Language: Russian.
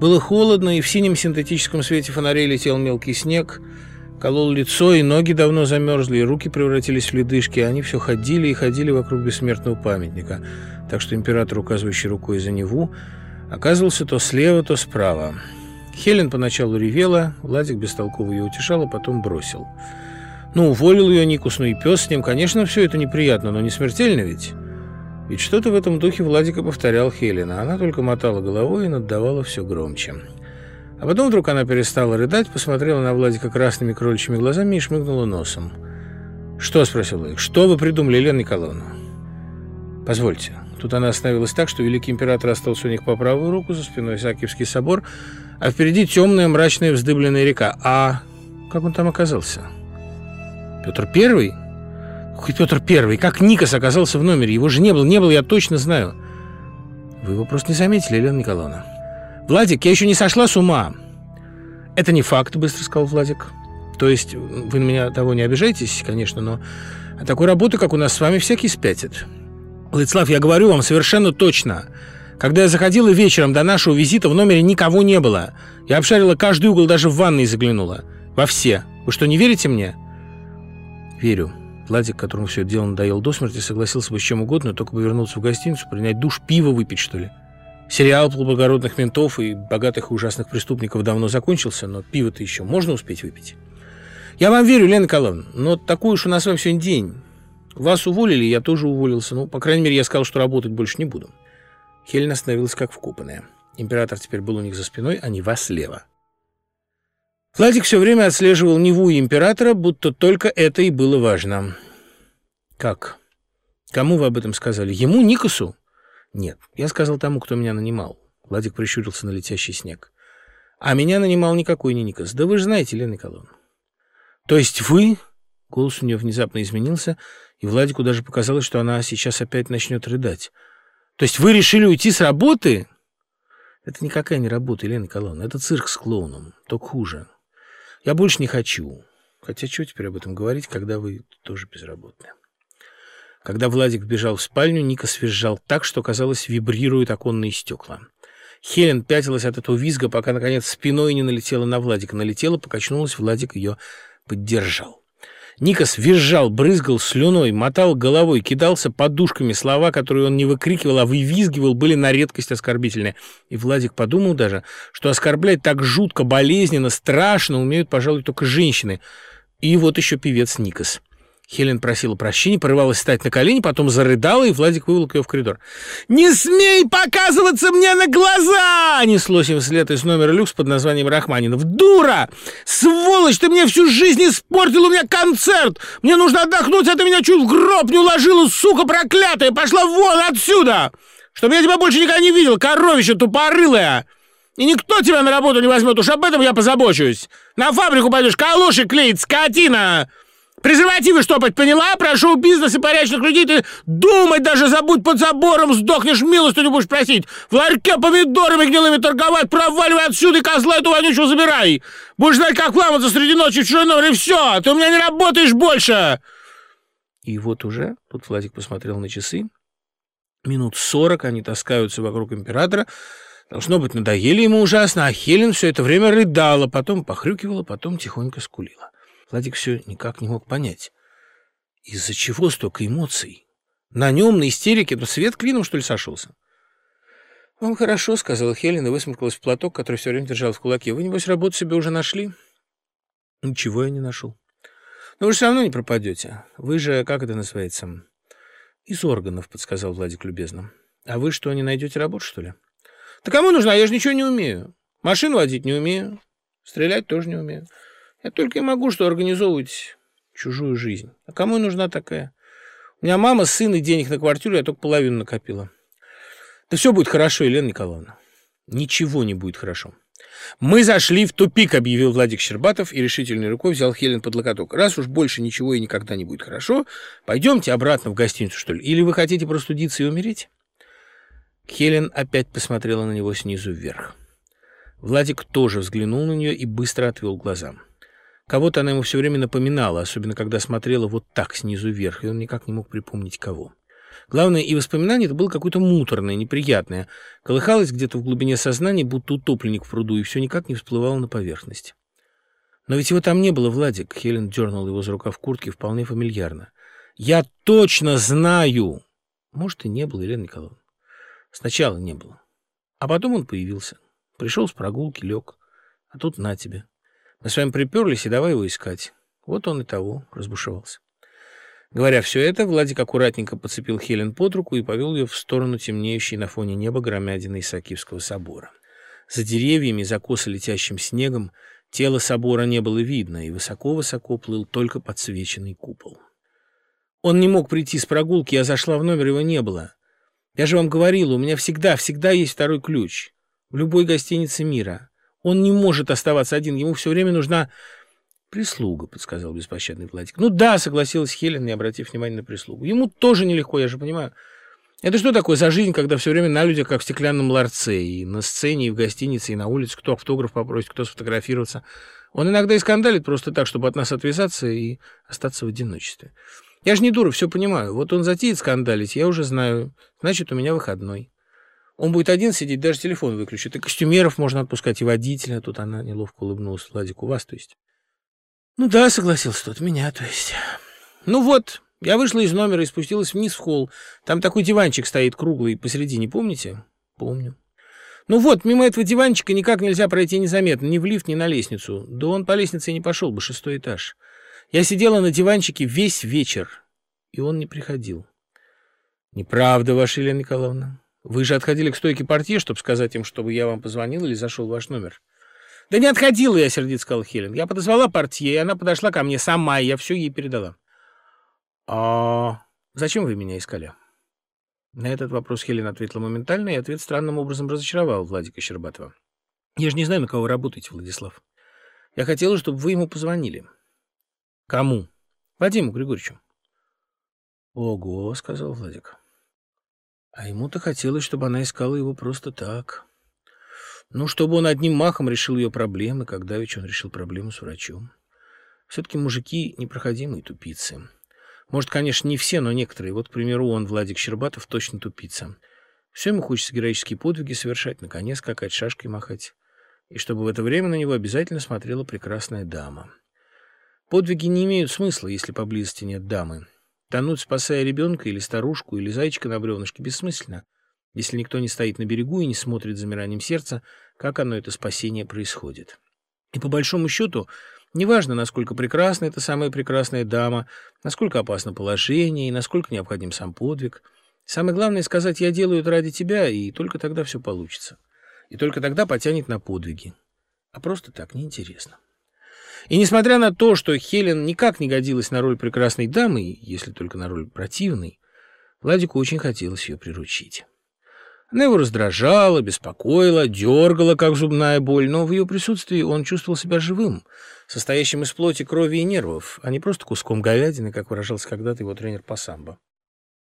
Было холодно, и в синем синтетическом свете фонарей летел мелкий снег, колол лицо, и ноги давно замерзли, и руки превратились в ледышки, они все ходили и ходили вокруг бессмертного памятника, так что император, указывающий рукой за Неву, оказывался то слева, то справа. Хелен поначалу ревела, Владик бестолково ее утешал, а потом бросил. Ну, уволил ее Никус, ну и пес с ним. Конечно, все это неприятно, но не смертельно ведь. Ведь что-то в этом духе Владика повторял Хелена. Она только мотала головой и наддавала все громче. А потом вдруг она перестала рыдать, посмотрела на Владика красными кроличьими глазами и шмыгнула носом. «Что?» – спросил Владик. «Что вы придумали, Елена Николаевна?» «Позвольте». Тут она остановилась так, что великий император остался у них по правую руку, за спиной Исаакиевский собор, а впереди темная мрачная вздыбленная река. А как он там оказался? Петр Первый? Петр Первый? Как Никос оказался в номере? Его же не было, не было, я точно знаю. Вы его просто не заметили, Елена Николаевна. Владик, я еще не сошла с ума. Это не факт, быстро сказал Владик. То есть вы на меня того не обижаетесь, конечно, но такой работы, как у нас с вами, всякий спятит. Владислав, я говорю вам совершенно точно. Когда я заходила вечером до нашего визита, в номере никого не было. Я обшарила каждый угол, даже в ванной заглянула. Во все. Вы что, не верите мне? Верю. Владик, которому все это дело надоел до смерти, согласился бы с чем угодно, только повернуться в гостиницу, принять душ, пиво выпить, что ли. Сериал благородных ментов и богатых и ужасных преступников давно закончился, но пиво-то еще можно успеть выпить. Я вам верю, Лена Николаевна, но такой уж у нас с сегодня день. Вас уволили, я тоже уволился. Ну, по крайней мере, я сказал, что работать больше не буду. Хелен остановилась как вкопанная. Император теперь был у них за спиной, а Нева слева. Владик все время отслеживал Неву и императора, будто только это и было важно. «Как? Кому вы об этом сказали? Ему, Никосу?» «Нет, я сказал тому, кто меня нанимал». Владик прищурился на летящий снег. «А меня нанимал никакой не Никос. Да вы же знаете, Лена Николаевна». «То есть вы...» Голос у нее внезапно изменился, и Владику даже показалось, что она сейчас опять начнет рыдать. То есть вы решили уйти с работы? Это никакая не работа, Елена Николаевна. Это цирк с клоуном. Только хуже. Я больше не хочу. Хотя что теперь об этом говорить, когда вы тоже безработны? Когда Владик вбежал в спальню, Ника свизжал так, что, казалось, вибрируют оконные стекла. Хелен пятилась от этого визга, пока, наконец, спиной не налетела на Владика. Налетела, покачнулась, Владик ее поддержал. Никос визжал, брызгал слюной, мотал головой, кидался подушками. Слова, которые он не выкрикивал, а вывизгивал, были на редкость оскорбительны. И Владик подумал даже, что оскорблять так жутко, болезненно, страшно умеют, пожалуй, только женщины. И вот еще певец Никос. Хелен просила прощения, порывалась встать на колени, потом зарыдала, и Владик выволок ее в коридор. «Не смей показываться мне на глаза!» Неслось им вслед из номера люкс под названием Рахманинов. «Дура! Сволочь, ты мне всю жизнь испортил у меня концерт! Мне нужно отдохнуть, а ты меня чуть в гроб не уложила, сука проклятая! Пошла вон отсюда! Чтобы я тебя больше никогда не видел, коровище тупорылая!» И никто тебя на работу не возьмет, уж об этом я позабочусь. На фабрику пойдешь, калоши клеить, скотина!» Презервативы штопать, поняла? Прошу бизнес и порядочных людей ты думать даже забудь под забором, сдохнешь, милостыню будешь просить. В ларьке помидорами гнилыми торговать, проваливай отсюда и козла эту вонючую забирай. Будешь знать, как вламываться среди ночи в чужой номер, и все, ты у меня не работаешь больше. И вот уже, тут Владик посмотрел на часы, минут сорок они таскаются вокруг императора, Должно быть, надоели ему ужасно, а Хелен все это время рыдала, потом похрюкивала, потом тихонько скулила. Владик все никак не мог понять. Из-за чего столько эмоций? На нем, на истерике, то свет клином, что ли, сошелся? «Вам хорошо», — сказала Хелен и высморкалась в платок, который все время держал в кулаке. «Вы, небось, работу себе уже нашли?» «Ничего я не нашел». «Но вы же все равно не пропадете. Вы же, как это называется?» «Из органов», — подсказал Владик любезно. «А вы что, не найдете работу, что ли?» «Да кому нужна? Я же ничего не умею. Машину водить не умею. Стрелять тоже не умею. Я только и могу что организовывать чужую жизнь. А кому нужна такая? У меня мама, сын и денег на квартиру, я только половину накопила. Да все будет хорошо, Елена Николаевна. Ничего не будет хорошо. «Мы зашли в тупик», — объявил Владик Щербатов и решительной рукой взял Хелен под локоток. «Раз уж больше ничего и никогда не будет хорошо, пойдемте обратно в гостиницу, что ли? Или вы хотите простудиться и умереть?» Хелен опять посмотрела на него снизу вверх. Владик тоже взглянул на нее и быстро отвел глаза. Кого-то она ему все время напоминала, особенно когда смотрела вот так снизу вверх, и он никак не мог припомнить кого. Главное, и воспоминание это было какое-то муторное, неприятное. Колыхалось где-то в глубине сознания, будто утопленник в пруду, и все никак не всплывало на поверхность. Но ведь его там не было, Владик. Хелен дернул его за рукав куртки вполне фамильярно. Я точно знаю! Может, и не было, Елена Николаевна. Сначала не было. А потом он появился. Пришел с прогулки, лег. А тут на тебе. Мы с вами приперлись, и давай его искать. Вот он и того разбушевался. Говоря все это, Владик аккуратненько подцепил Хелен под руку и повел ее в сторону темнеющей на фоне неба громадины Исаакиевского собора. За деревьями, за косо летящим снегом, тело собора не было видно, и высоко-высоко плыл только подсвеченный купол. Он не мог прийти с прогулки, я зашла в номер, его не было. Я же вам говорила, у меня всегда, всегда есть второй ключ. В любой гостинице мира. Он не может оставаться один, ему все время нужна «Прислуга», — подсказал беспощадный Владик. «Ну да», — согласилась Хелен, не обратив внимания на прислугу. «Ему тоже нелегко, я же понимаю. Это что такое за жизнь, когда все время на людях, как в стеклянном ларце, и на сцене, и в гостинице, и на улице, кто автограф попросит, кто сфотографироваться. Он иногда и скандалит просто так, чтобы от нас отвязаться и остаться в одиночестве. Я же не дура, все понимаю. Вот он затеет скандалить, я уже знаю. Значит, у меня выходной. Он будет один сидеть, даже телефон выключит. И костюмеров можно отпускать, и водителя. Тут она неловко улыбнулась. Владик, у вас, то есть? Ну да, согласился тот, меня, то есть. Ну вот, я вышла из номера и спустилась вниз в холл. Там такой диванчик стоит круглый посередине, помните? Помню. Ну вот, мимо этого диванчика никак нельзя пройти незаметно, ни в лифт, ни на лестницу. Да он по лестнице не пошел бы, шестой этаж. Я сидела на диванчике весь вечер, и он не приходил. Неправда, ваша Елена Николаевна. Вы же отходили к стойке портье, чтобы сказать им, чтобы я вам позвонил или зашел в ваш номер. Да не отходила я, сердито сказал Хелен. Я подозвала портье, и она подошла ко мне сама, и я все ей передала. А зачем вы меня искали? На этот вопрос Хелен ответила моментально, и ответ странным образом разочаровал Владика Щербатова. Я же не знаю, на кого вы работаете, Владислав. Я хотела, чтобы вы ему позвонили. Кому? Вадиму Григорьевичу. Ого, сказал Владик. А ему-то хотелось, чтобы она искала его просто так. Ну, чтобы он одним махом решил ее проблемы, когда ведь он решил проблему с врачом. Все-таки мужики непроходимые тупицы. Может, конечно, не все, но некоторые. Вот, к примеру, он, Владик Щербатов, точно тупица. Все ему хочется героические подвиги совершать, на коне скакать, шашкой махать. И чтобы в это время на него обязательно смотрела прекрасная дама. Подвиги не имеют смысла, если поблизости нет дамы. Тонуть, спасая ребенка или старушку, или зайчика на бревнышке, бессмысленно если никто не стоит на берегу и не смотрит замиранием сердца, как оно, это спасение, происходит. И по большому счету, неважно, насколько прекрасна эта самая прекрасная дама, насколько опасно положение и насколько необходим сам подвиг, самое главное сказать «я делаю это ради тебя», и только тогда все получится. И только тогда потянет на подвиги. А просто так неинтересно. И несмотря на то, что Хелен никак не годилась на роль прекрасной дамы, если только на роль противной, Владику очень хотелось ее приручить. Она его раздражала, беспокоила, дергала, как зубная боль, но в ее присутствии он чувствовал себя живым, состоящим из плоти, крови и нервов, а не просто куском говядины, как выражался когда-то его тренер по самбо.